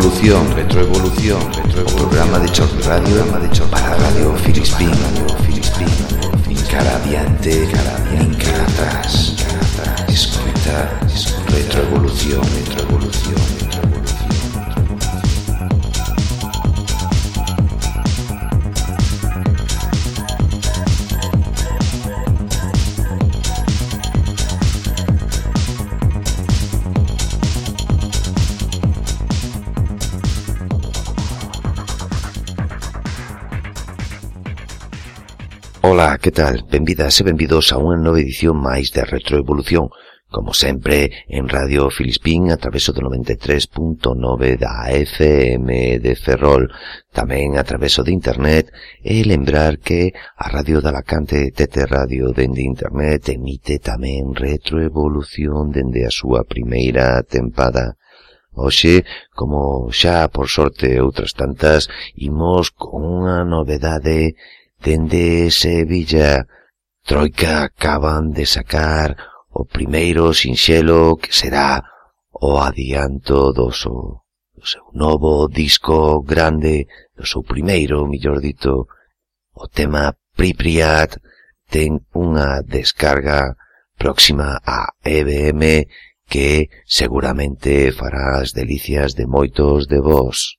Retroevolución, retroevolución, retroevolución. programa de Chor Radio, programa de Chor para Radio. Filispín, Radio Filispín. Cara adiante, cara adiante, cara atrás. Escuta, retroevolución, retroevolución. Ola, que tal? Benvidas e benvidos a unha nova edición máis de Retroevolución, como sempre en Radio Filispín a traveso do 93.9 da FM de Ferrol, tamén a traveso de Internet e lembrar que a Radio de Alacante Tete Radio dende Internet emite tamén Retroevolución dende a súa primeira tempada. Hoxe, como xa por sorte outras tantas, imos con unha novedade Dende Sevilla, Troika acaban de sacar o primeiro sinxelo que será o adianto do seu, do seu novo disco grande, do seu primeiro, millor dito, o tema Pripriat ten unha descarga próxima a EBM que seguramente fará as delicias de moitos de vós.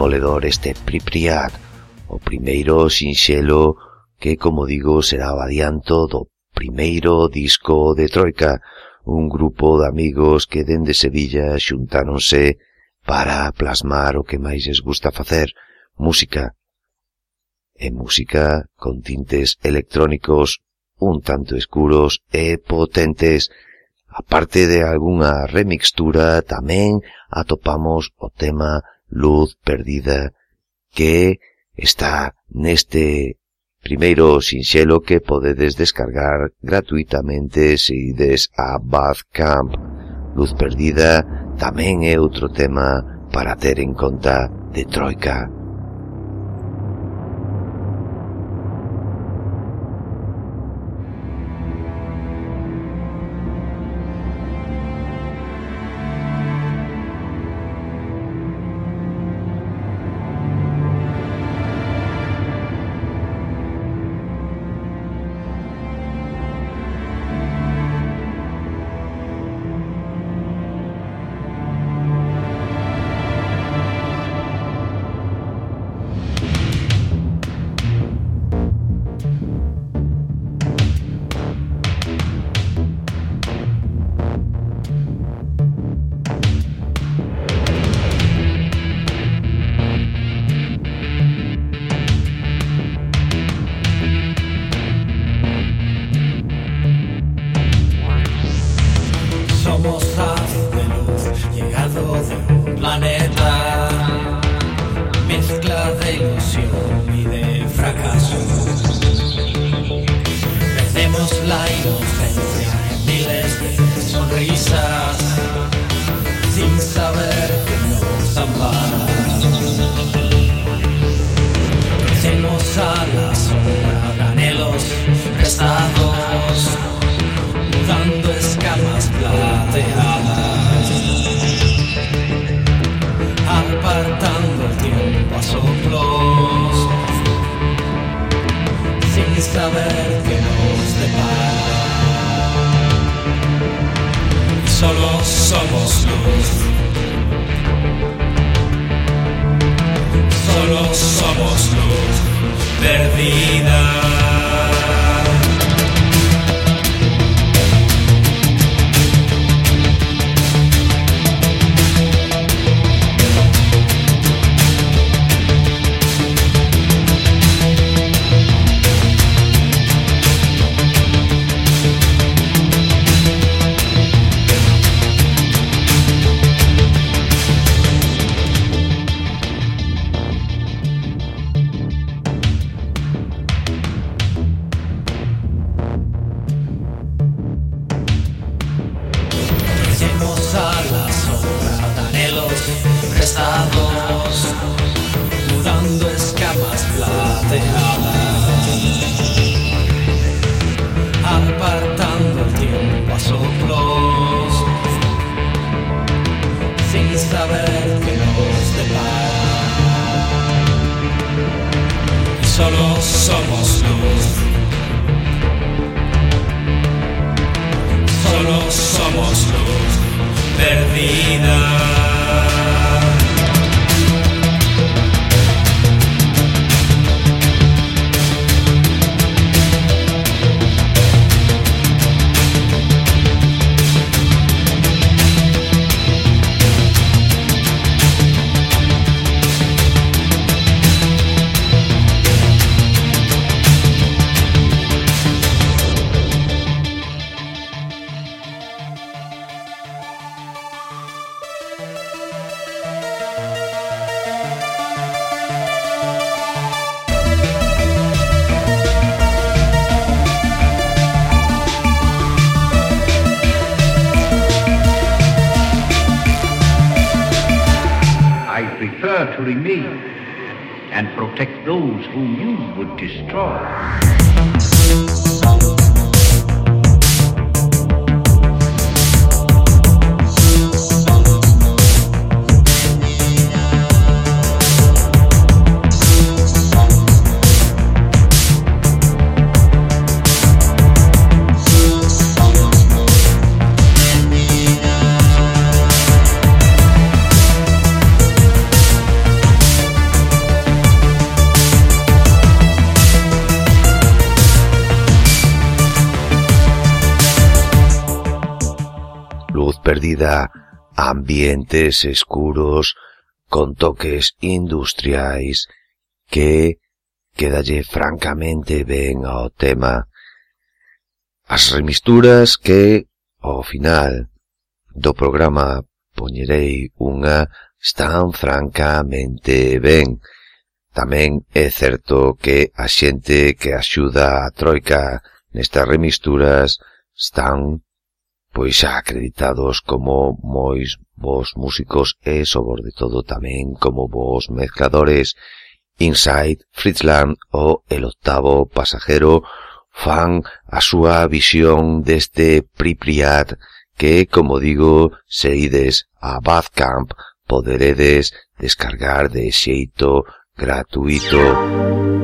demoledor este Pripriat, o primeiro sinxelo que, como digo, será o adianto do primeiro disco de Troika, un grupo de amigos que dende Sevilla xuntáronse para plasmar o que máis les gusta facer, música. E música con tintes electrónicos un tanto escuros e potentes, aparte de algunha remixtura, tamén atopamos o tema luz perdida que está neste primeiro sinxelo que podedes descargar gratuitamente se ides a Badcamp. Luz perdida tamén é outro tema para ter en conta de Troika. vida ambientes escuros con toques industriais que quedalle francamente ben ao tema. As remisturas que, ao final do programa, poñerei unha están francamente ben. Tamén é certo que a xente que axuda a Troika nestas remisturas están pois xa acreditados como mois vos músicos e, sobre todo, tamén como vos mezcladores. Inside, Fritzland ou El Octavo Pasajero fan a súa visión deste Pripriat que, como digo, se ides a Badcamp poderedes descargar de xeito gratuito.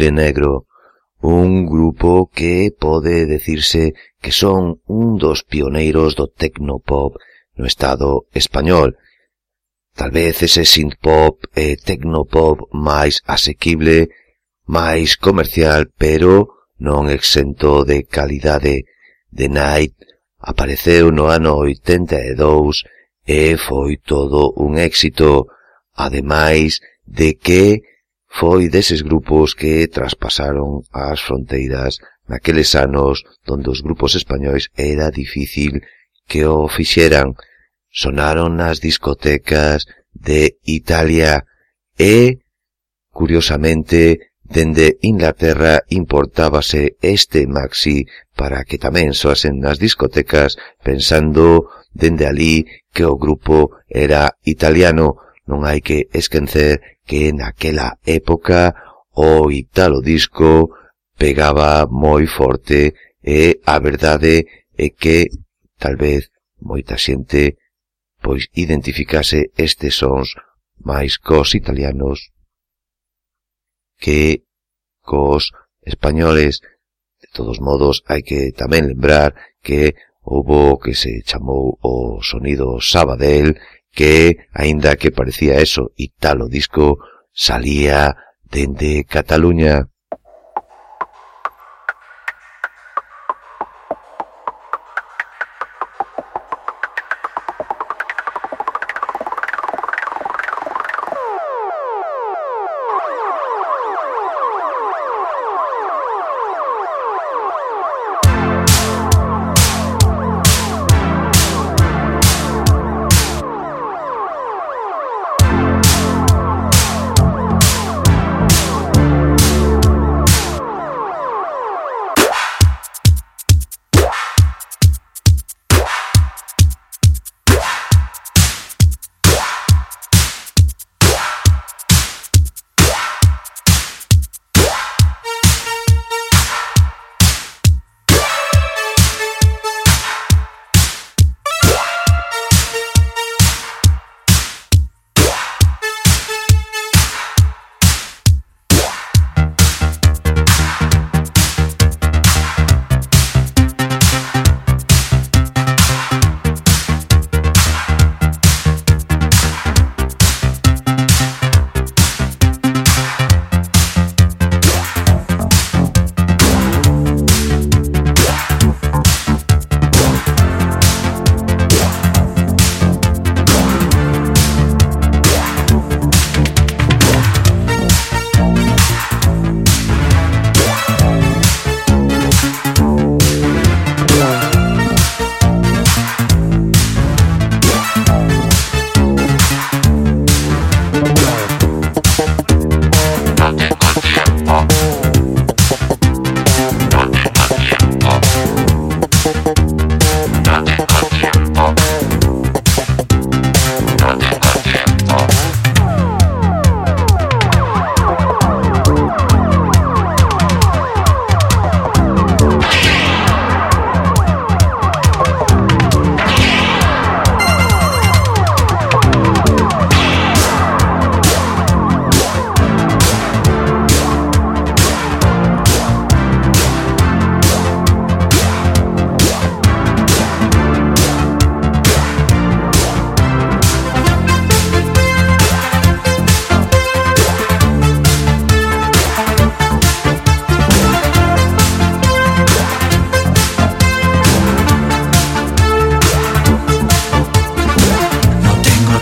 azul e negro, un grupo que pode decirse que son un dos pioneiros do tecnopop no estado español. Tal vez ese synthpop e tecnopop máis asequible, máis comercial, pero non exento de calidade. The Night apareceu no ano 82 e foi todo un éxito, ademais de que foi deses grupos que traspasaron as fronteiras naqueles anos donde os grupos españois era difícil que o fixeran. Sonaron nas discotecas de Italia e, curiosamente, dende Inglaterra importábase este maxi para que tamén soasen nas discotecas pensando dende ali que o grupo era italiano, Non hai que esquecer que naquela época o italo disco pegaba moi forte e a verdade é que tal vez moita xente pois identificase estes sons máis cos italianos que cos españoles. De todos modos, hai que tamén lembrar que houbo o que se chamou o sonido Sabadell que, aínda que parecía eso, italo disco, salía dende Cataluña.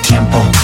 tiempo.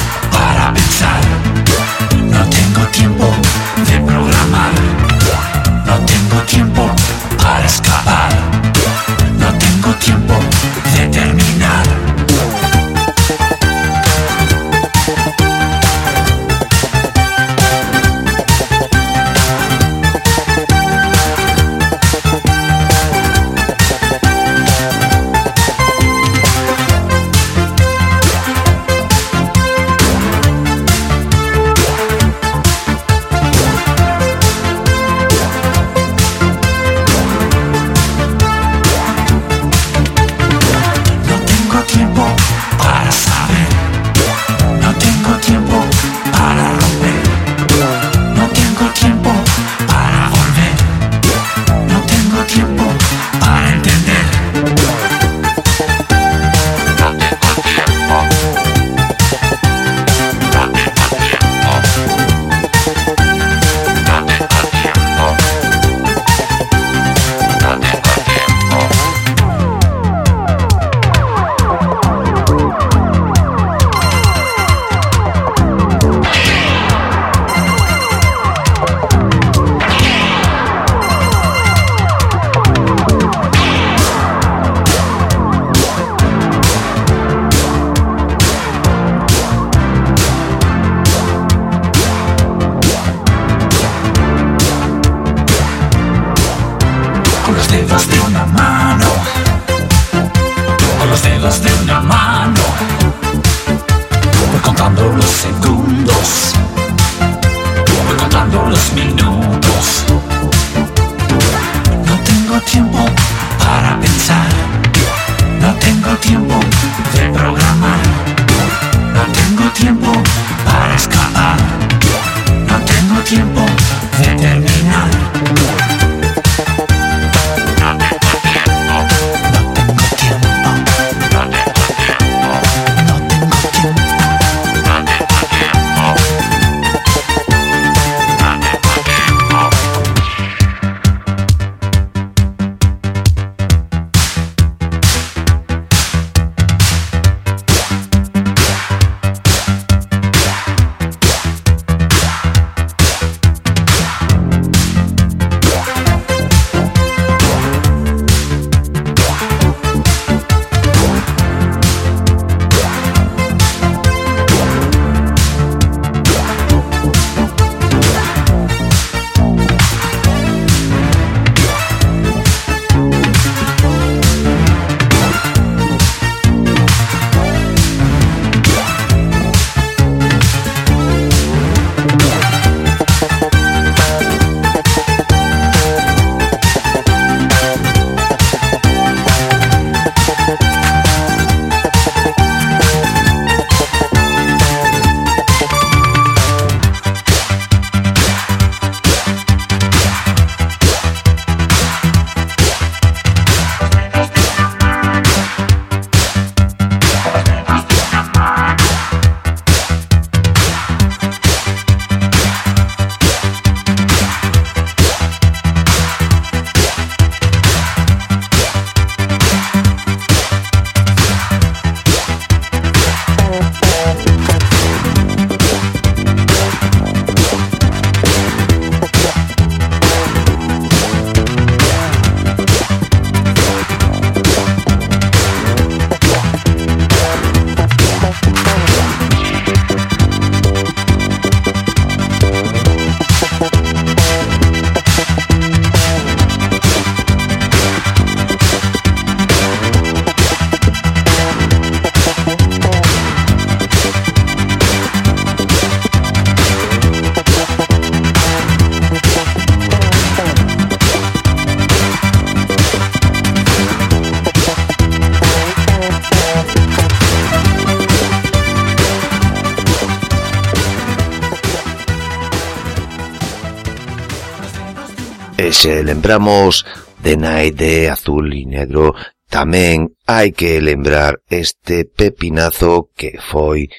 se lembramos de Night de Azul e Negro, tamén hai que lembrar este pepinazo que foi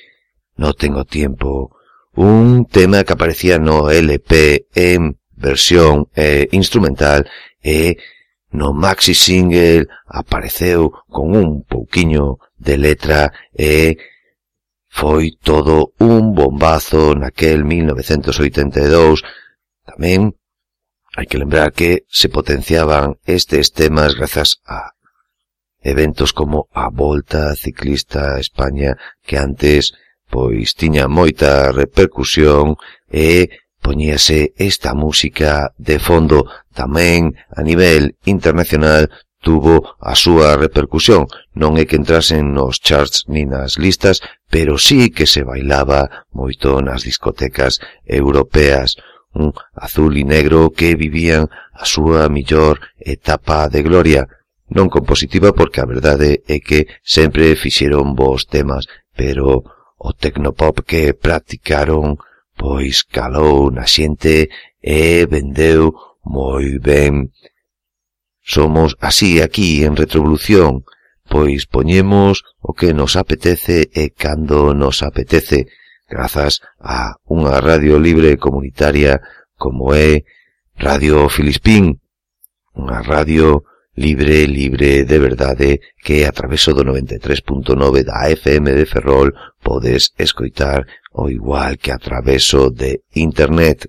No Tengo Tiempo, un tema que aparecía no LP en versión eh, instrumental e no maxi single apareceu con un pouquiño de letra e foi todo un bombazo naquel 1982 tamén Hai que lembrar que se potenciaban estes temas grazas a eventos como a Volta Ciclista a España que antes pois tiña moita repercusión e poñíase esta música de fondo tamén a nivel internacional tuvo a súa repercusión. Non é que entrasen nos charts ni nas listas, pero sí que se bailaba moito nas discotecas europeas un azul e negro que vivían a súa millor etapa de gloria, non compositiva porque a verdade é que sempre fixeron bons temas, pero o tecnopop que practicaron pois calou na xente e vendeu moi ben. Somos así aquí en Retrovolución, pois poñemos o que nos apetece e cando nos apetece, grazas a unha radio libre comunitaria como é Radio Filispín, unha radio libre, libre de verdade que a traveso do 93.9 da FM de Ferrol podes escoitar o igual que a traveso de Internet.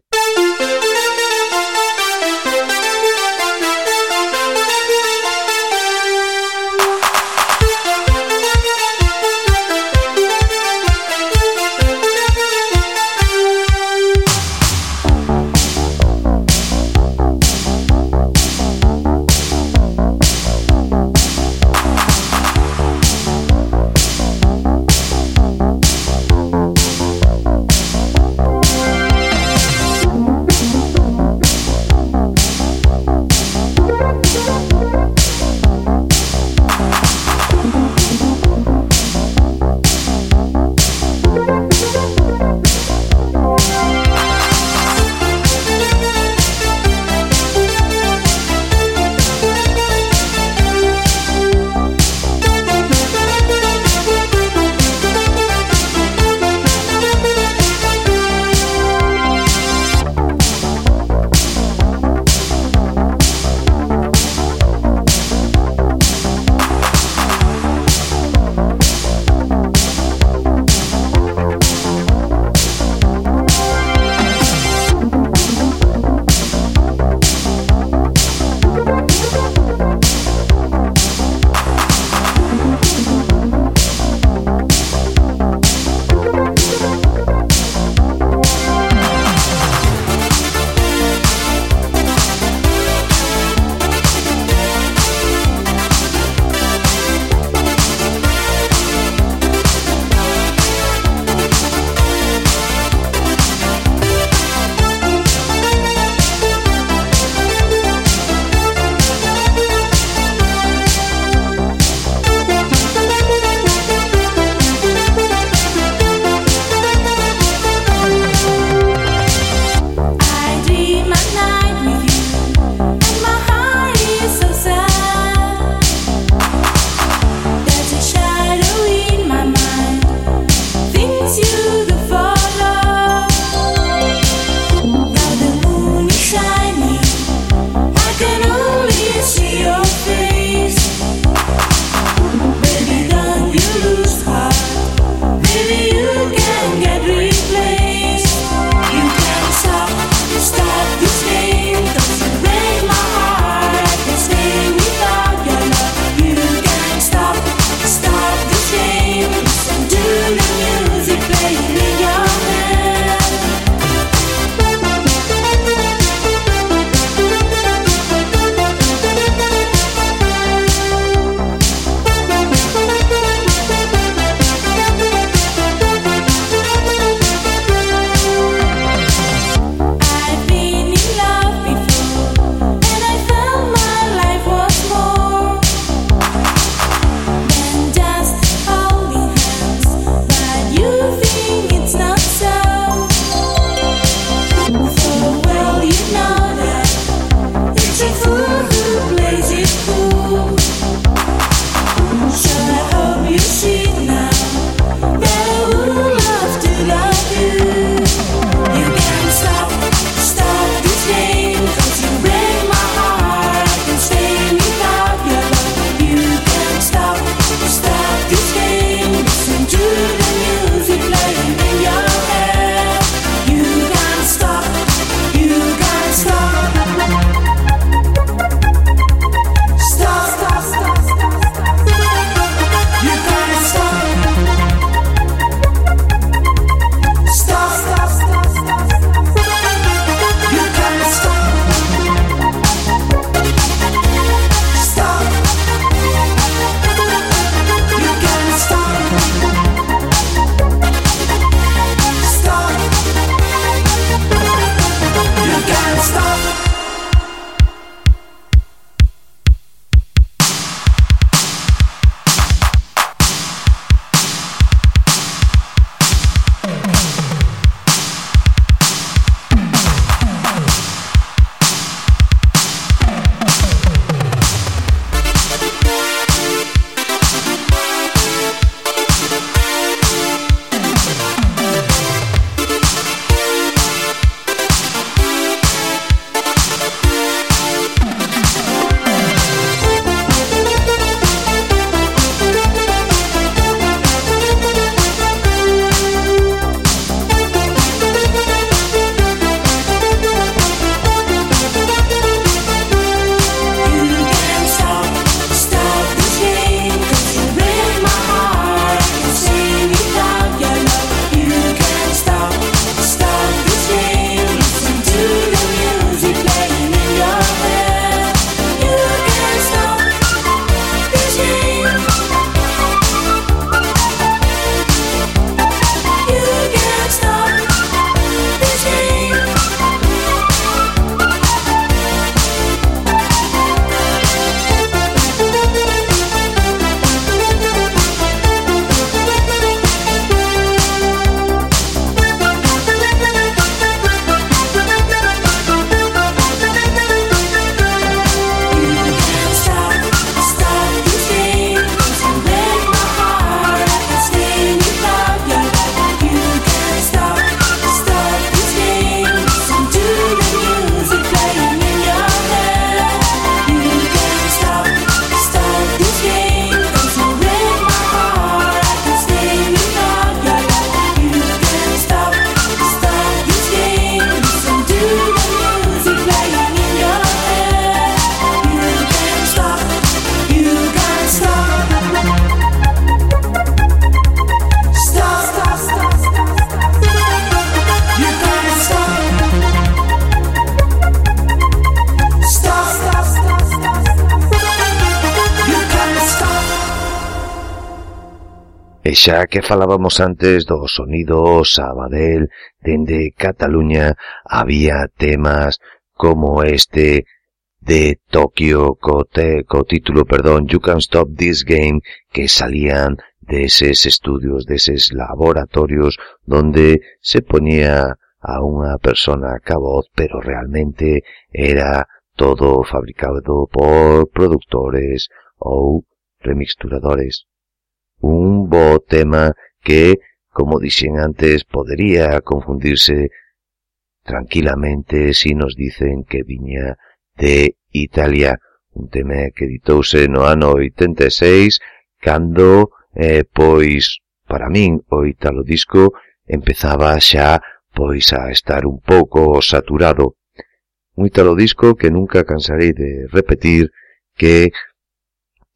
Xa que falábamos antes do sonido Sabadell, dende Cataluña había temas como este de Tokio co, título, perdón, You Can Stop This Game, que salían deses estudios, deses laboratorios donde se ponía a unha persona ca voz, pero realmente era todo fabricado por productores ou remixturadores un bo tema que, como dixen antes, podería confundirse tranquilamente si nos dicen que viña de Italia, un tema que editouse no ano 86, cando, eh, pois, para min, o Italo Disco empezaba xa pois a estar un pouco saturado. Un Italo Disco que nunca cansarei de repetir que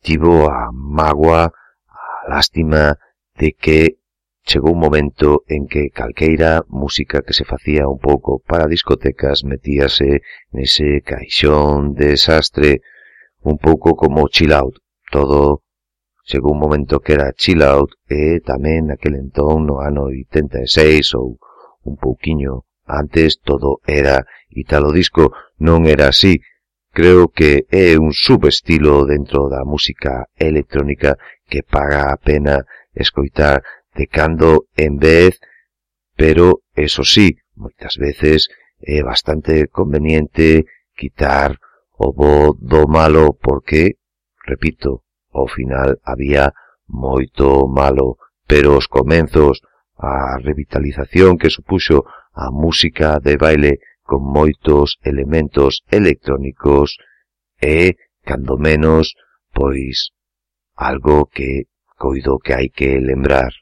tivo a magua lástima de que chegou un momento en que calqueira música que se facía un pouco para discotecas metíase nese caixón de desastre un pouco como chill out. Todo chegou un momento que era chill out e tamén aquel entón no ano 86 ou un pouquiño antes todo era italo disco. Non era así, Creo que é un subestilo dentro da música electrónica que paga a pena escoitar de cando en vez, pero, eso sí, moitas veces é bastante conveniente quitar o bo do malo porque, repito, ao final había moito malo, pero os comenzos, a revitalización que supuxo a música de baile con moitos elementos electrónicos e, cando menos, pois, algo que coido que hai que lembrar.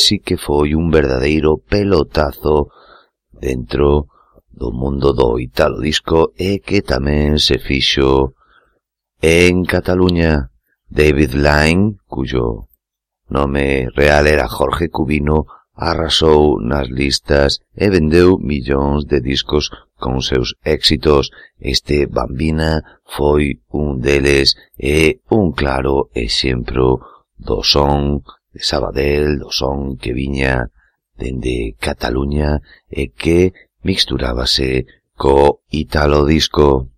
sí que foi un verdadeiro pelotazo dentro do mundo do italo disco e que tamén se fixo en Cataluña. David Line, cuyo nome real era Jorge Cubino, arrasou nas listas e vendeu millóns de discos con seus éxitos. Este Bambina foi un deles e un claro exemplo do son de Sabadell, do son que viña dende Cataluña e que mixturábase co Italo Disco.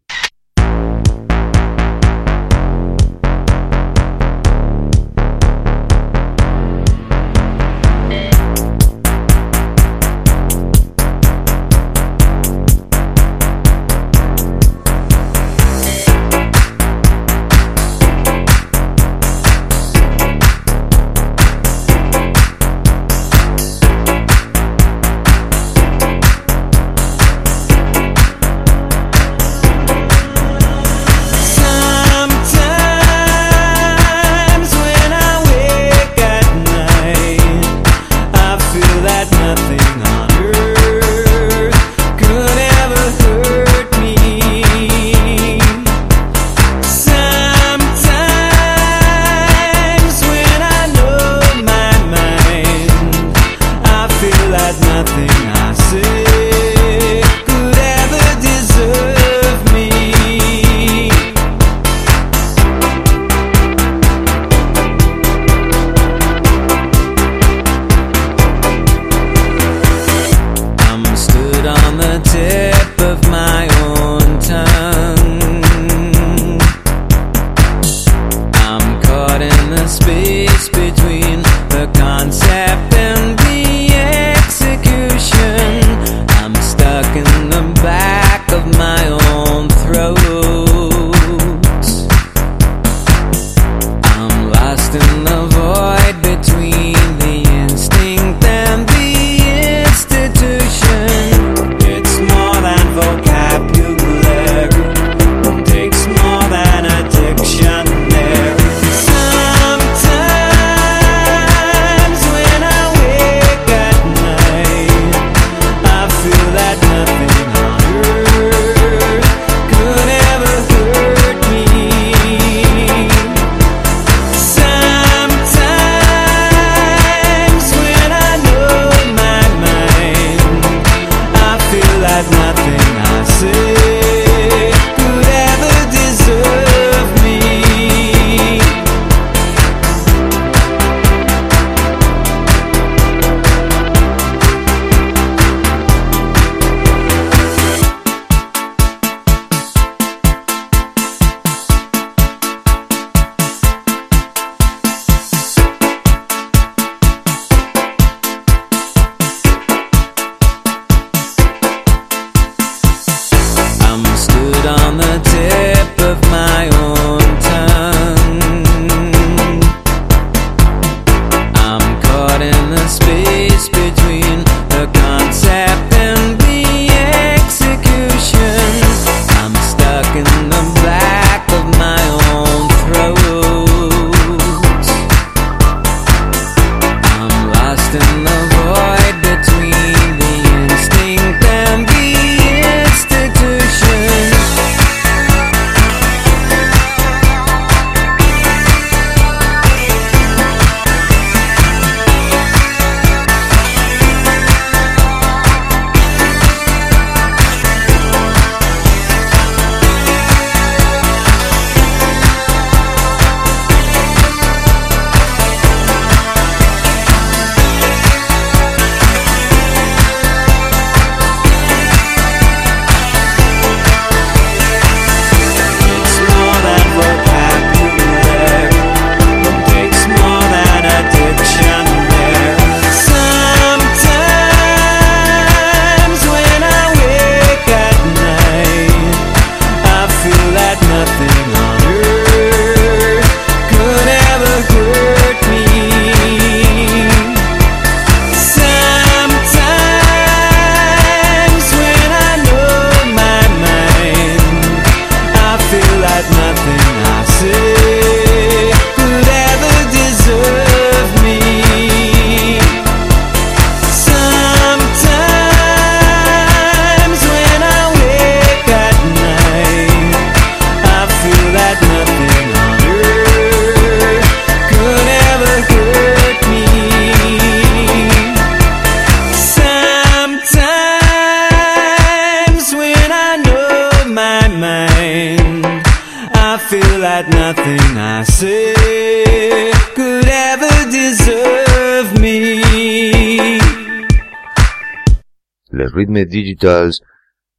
Rhythm Digitals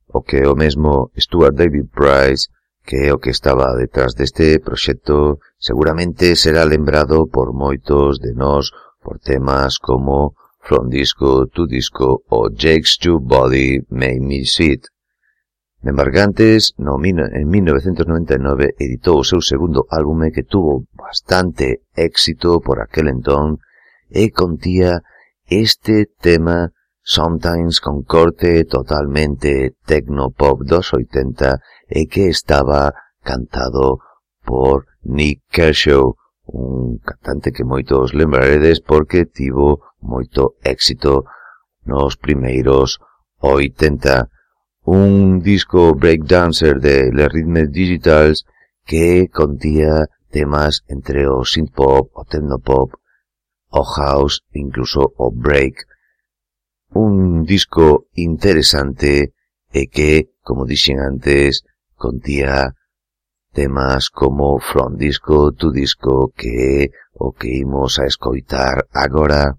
o que é o mesmo Stuart David Price que é o que estaba detrás deste proxecto seguramente será lembrado por moitos de nós por temas como From Disco to Disco ou Jake's Two Body Made Me Sit. Membargantes, no, en 1999, editou o seu segundo álbume que tuvo bastante éxito por aquel entón e contía este tema Sometimes con corte totalmente tecno-pop dos 80 e que estaba cantado por Nick Kershaw, un cantante que moitos lembraredes porque tivo moito éxito nos primeiros 80. Un disco breakdancer de Le Rhythmes Digitals que contía temas entre o synthpop, o technopop, o house incluso o break un disco interesante e que, como dixen antes, contía temas como From Disco to Disco que é o que imos a escoitar agora.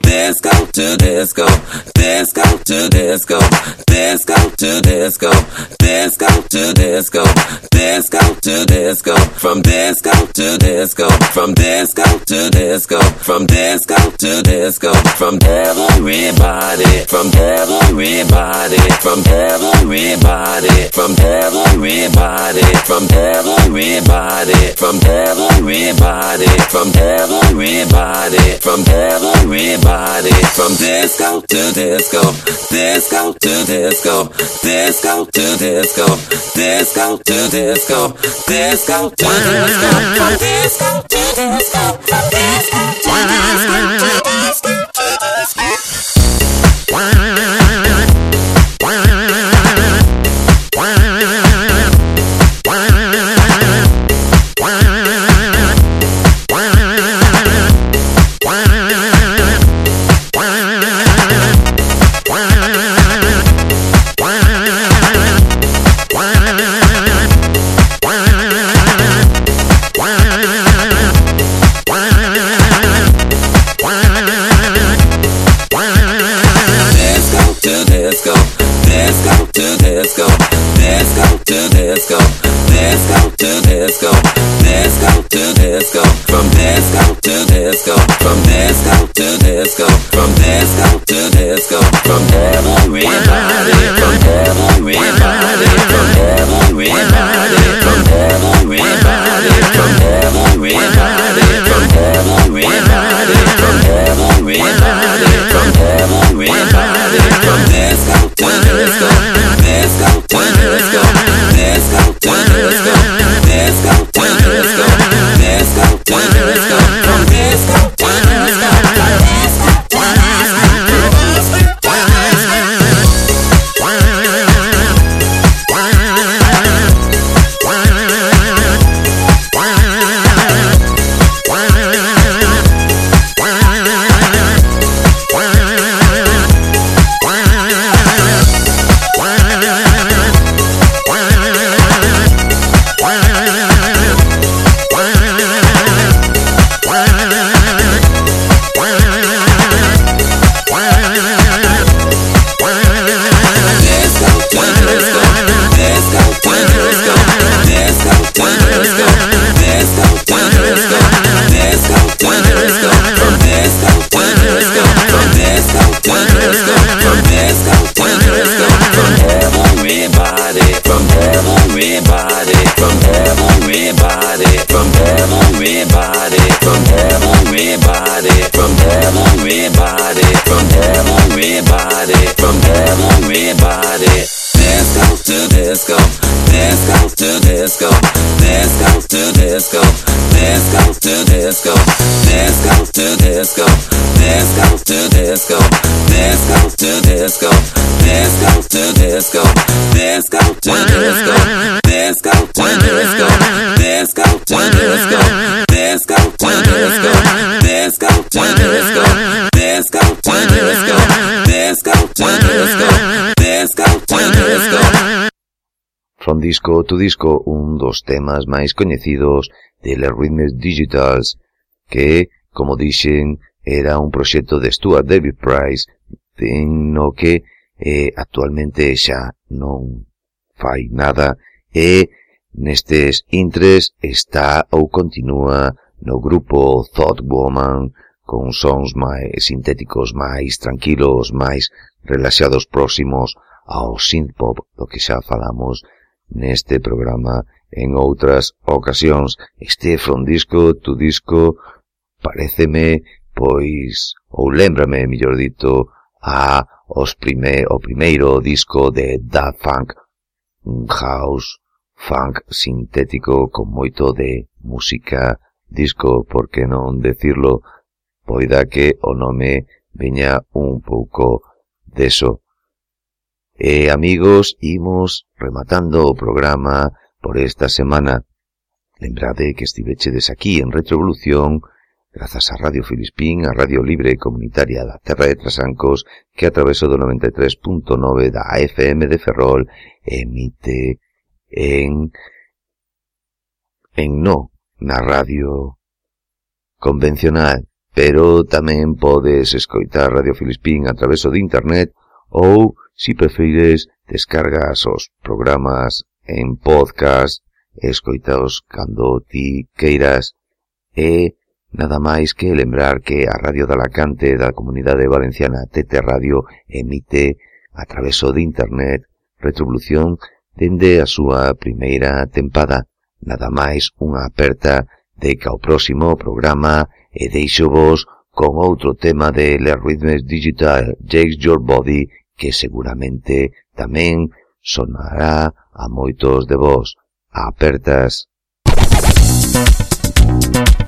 Disco to disco, disco to disco, disco to disco, disco to disco, disco to disco, from disco to disco, from disco to disco, from disco to disco, from everybody, from everybody, from everybody, from everybody, from everybody, from everybody, from everybody, from everybody body. From disco to disco, disco to disco, disco to disco, disco to disco, disco to disco, disco to disco, disco to disco, disco, disco to disco, disco to disco, disco to disco, from disco to disco, from disco to disco, from disco to disco, go, turn disco, disco, go, let's go, turn it, let's turn it, let's turn it, let's turn it. From disco to disco, un dos temas máis coñecidos de Les Rhythmes Digitals, que, como dixen, era un proxecto de Stuart David Price, en no que eh, actualmente xa non fai nada e nestes intres está ou continúa no grupo Thought Woman con sons máis sintéticos máis tranquilos, máis relaxados próximos ao synthpop do que xa falamos neste programa en outras ocasións. Este From Disco to Disco pareceme pois ou lembrame, millor dito, a os prime, o primeiro disco de Da Funk, un house funk sintético con moito de música disco, por que non decirlo, poida que o nome veña un pouco deso. E, amigos, imos rematando o programa por esta semana. Lembrade que estivechedes aquí en Retrovolución grazas a Radio Filispín, a Radio Libre e Comunitaria da Terra de Trasancos que a traveso do 93.9 da FM de Ferrol emite en... en no, na radio convencional, pero tamén podes escoitar Radio Filispín a traveso de internet ou, si prefires, descargas os programas en podcast, escoitaos cando ti queiras e nada máis que lembrar que a Radio de Alacante da Comunidade Valenciana TT Radio emite a traveso de internet retrovolución dende a súa primeira tempada. Nada máis unha aperta de que ao próximo programa e deixo vos con outro tema de Les Rhythmes Digital Jakes Your Body que seguramente tamén sonará a moitos de vós. Apertas. Thank you.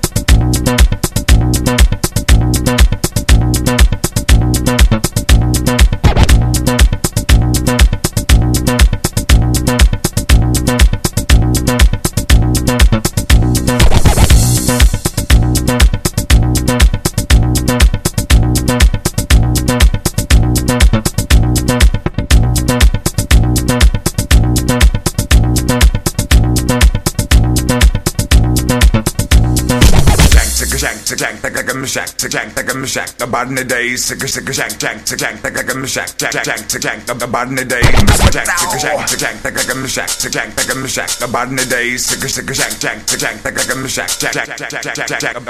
sick jack the gum shack sick jack the gum shack the bad in the day sick sick jack jack sick jack the gum shack jack jack sick jack the bad in the day sick jack sick jack sick jack the gum shack sick jack the gum shack the bad in the day sick sick jack jack sick jack the gum shack jack jack jack jack jack jack the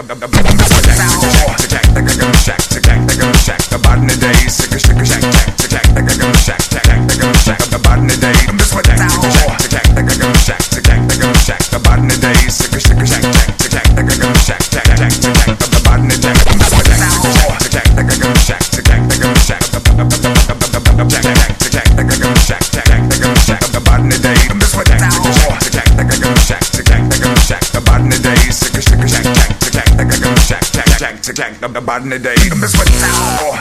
gum shack sick jack the gum shack the bad in the day sick sick jack jack sick jack the gum shack jack jack the gum shack the bad in the day sick jack sick jack clack, the button day. Miss Patel.